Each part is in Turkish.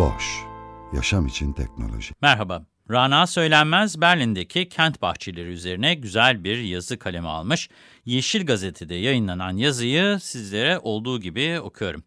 Boş, yaşam için teknoloji. Merhaba, Rana Söylenmez Berlin'deki kent bahçeleri üzerine güzel bir yazı kalemi almış. Yeşil Gazete'de yayınlanan yazıyı sizlere olduğu gibi okuyorum.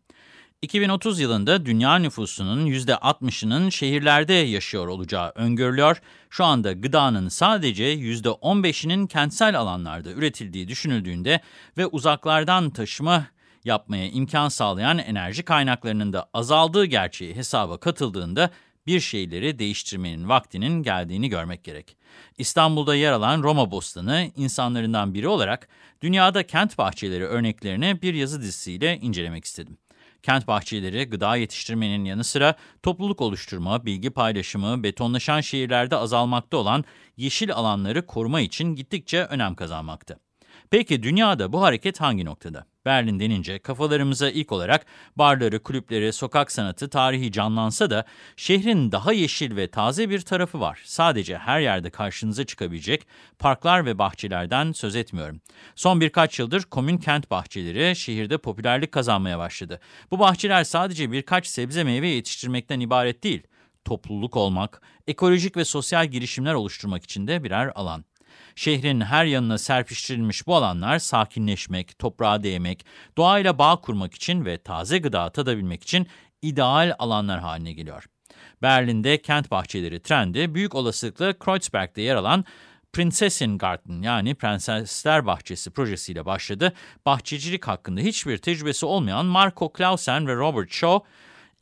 2030 yılında dünya nüfusunun %60'ının şehirlerde yaşıyor olacağı öngörülüyor. Şu anda gıdanın sadece %15'inin kentsel alanlarda üretildiği düşünüldüğünde ve uzaklardan taşıma yapmaya imkan sağlayan enerji kaynaklarının da azaldığı gerçeği hesaba katıldığında bir şeyleri değiştirmenin vaktinin geldiğini görmek gerek. İstanbul'da yer alan Roma Bostanı insanlarından biri olarak dünyada kent bahçeleri örneklerini bir yazı dizisiyle incelemek istedim. Kent bahçeleri gıda yetiştirmenin yanı sıra topluluk oluşturma, bilgi paylaşımı, betonlaşan şehirlerde azalmakta olan yeşil alanları koruma için gittikçe önem kazanmakta. Peki dünyada bu hareket hangi noktada? Berlin denince kafalarımıza ilk olarak barları, kulüpleri, sokak sanatı, tarihi canlansa da şehrin daha yeşil ve taze bir tarafı var. Sadece her yerde karşınıza çıkabilecek parklar ve bahçelerden söz etmiyorum. Son birkaç yıldır komün kent bahçeleri şehirde popülerlik kazanmaya başladı. Bu bahçeler sadece birkaç sebze meyve yetiştirmekten ibaret değil. Topluluk olmak, ekolojik ve sosyal girişimler oluşturmak için de birer alan. Şehrin her yanına serpiştirilmiş bu alanlar sakinleşmek, toprağa değmek, doğayla bağ kurmak için ve taze gıda tadabilmek için ideal alanlar haline geliyor. Berlin'de kent bahçeleri trendi büyük olasılıkla Kreuzberg'de yer alan Prinzessengarten yani Prensesler Bahçesi projesiyle başladı. Bahçecilik hakkında hiçbir tecrübesi olmayan Marco Clausen ve Robert Shaw,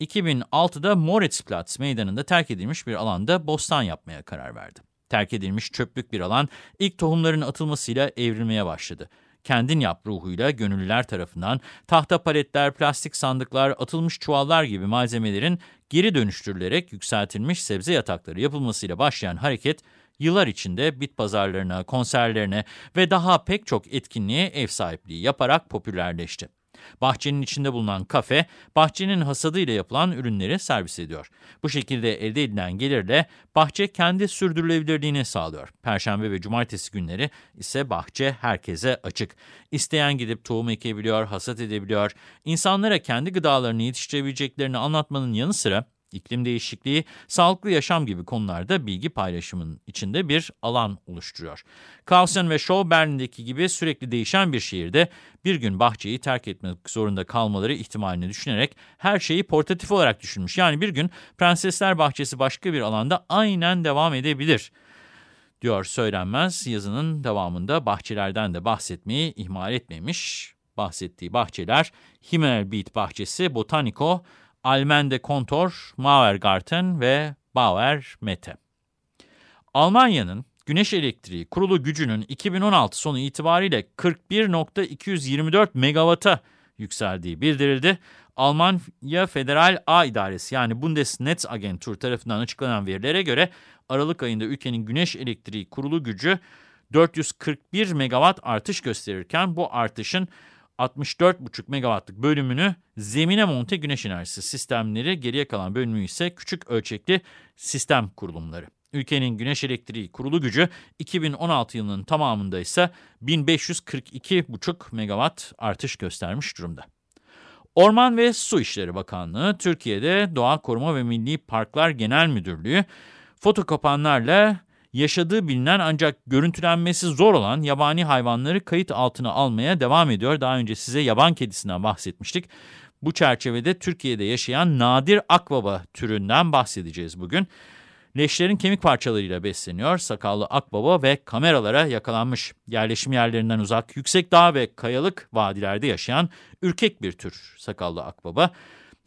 2006'da Moritzplatz meydanında terk edilmiş bir alanda bostan yapmaya karar verdi. Terk edilmiş çöplük bir alan ilk tohumların atılmasıyla evrilmeye başladı. Kendin yap ruhuyla gönüllüler tarafından tahta paletler, plastik sandıklar, atılmış çuvallar gibi malzemelerin geri dönüştürülerek yükseltilmiş sebze yatakları yapılmasıyla başlayan hareket, yıllar içinde bit pazarlarına, konserlerine ve daha pek çok etkinliğe ev sahipliği yaparak popülerleşti. Bahçenin içinde bulunan kafe, bahçenin hasadıyla yapılan ürünleri servis ediyor. Bu şekilde elde edilen gelirle bahçe kendi sürdürülebilirliğini sağlıyor. Perşembe ve cumartesi günleri ise bahçe herkese açık. İsteyen gidip tohum ekebiliyor, hasat edebiliyor. İnsanlara kendi gıdalarını yetiştirebileceklerini anlatmanın yanı sıra iklim değişikliği, sağlıklı yaşam gibi konularda bilgi paylaşımının içinde bir alan oluşturuyor. Clausen ve Shaw Berlin'deki gibi sürekli değişen bir şehirde bir gün bahçeyi terk etmek zorunda kalmaları ihtimalini düşünerek her şeyi portatif olarak düşünmüş. Yani bir gün Prensesler Bahçesi başka bir alanda aynen devam edebilir diyor söylenmez. Yazının devamında bahçelerden de bahsetmeyi ihmal etmemiş. Bahsettiği bahçeler Himmelbeet Bahçesi, Botanico, Almende Kontor, Mauergarten ve Bauer Mete. Almanya'nın güneş elektriği kurulu gücünün 2016 sonu itibariyle 41.224 megawata yükseldiği bildirildi. Almanya Federal A İdaresi yani Bundesnetzagentur tarafından açıklanan verilere göre Aralık ayında ülkenin güneş elektriği kurulu gücü 441 megawatt artış gösterirken bu artışın 64,5 megawattlık bölümünü zemine monte güneş enerjisi sistemleri, geriye kalan bölümü ise küçük ölçekli sistem kurulumları. Ülkenin güneş elektriği kurulu gücü 2016 yılının tamamında ise 1542,5 megawatt artış göstermiş durumda. Orman ve Su İşleri Bakanlığı, Türkiye'de Doğa Koruma ve Milli Parklar Genel Müdürlüğü fotokopanlarla yaşadığı bilinen ancak görüntülenmesi zor olan yabani hayvanları kayıt altına almaya devam ediyor. Daha önce size yaban kedisinden bahsetmiştik. Bu çerçevede Türkiye'de yaşayan nadir akbaba türünden bahsedeceğiz bugün. Leşlerin kemik parçalarıyla besleniyor. Sakallı akbaba ve kameralara yakalanmış. Yerleşim yerlerinden uzak, yüksek dağ ve kayalık vadilerde yaşayan ürkek bir tür sakallı akbaba.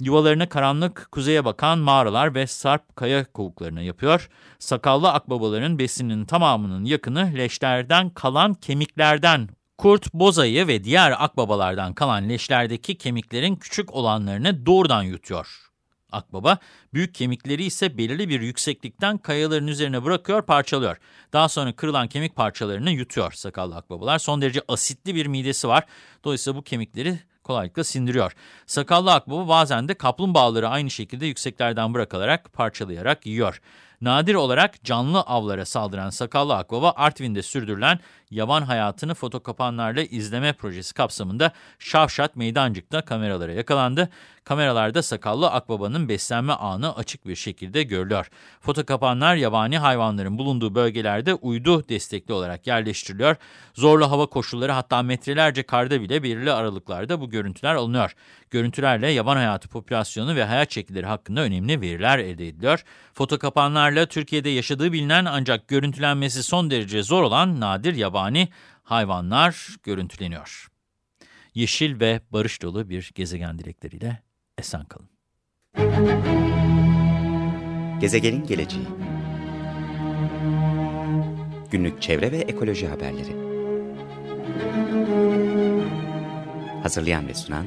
Yuvalarını karanlık kuzeye bakan mağaralar ve sarp kaya kovuklarına yapıyor. Sakallı akbabaların besinin tamamının yakını leşlerden kalan kemiklerden Kurt, bozayı ve diğer akbabalardan kalan leşlerdeki kemiklerin küçük olanlarını doğrudan yutuyor. Akbaba, büyük kemikleri ise belirli bir yükseklikten kayaların üzerine bırakıyor, parçalıyor. Daha sonra kırılan kemik parçalarını yutuyor sakallı akbabalar. Son derece asitli bir midesi var. Dolayısıyla bu kemikleri kolaylıkla sindiriyor. Sakallı akbaba bazen de kaplumbağaları aynı şekilde yükseklerden bırakılarak parçalayarak yiyor. Nadir olarak canlı avlara saldıran sakallı akbaba Artvin'de sürdürülen yaban hayatını fotokapanlarla izleme projesi kapsamında Şavşat Meydancık'ta kameralara yakalandı. Kameralarda sakallı akbabanın beslenme anı açık bir şekilde görülüyor. Fotokapanlar yabani hayvanların bulunduğu bölgelerde uydu destekli olarak yerleştiriliyor. Zorlu hava koşulları hatta metrelerce karda bile belirli aralıklarda bu görüntüler alınıyor. Görüntülerle yaban hayatı popülasyonu ve hayat şekilleri hakkında önemli veriler elde ediliyor. Fotokapanlarla Türkiye'de yaşadığı bilinen ancak görüntülenmesi son derece zor olan nadir yabani hayvanlar görüntüleniyor. Yeşil ve barış dolu bir gezegen dilekleriyle esen kalın. Gezegenin geleceği Günlük çevre ve ekoloji haberleri Hazırlayan ve sunan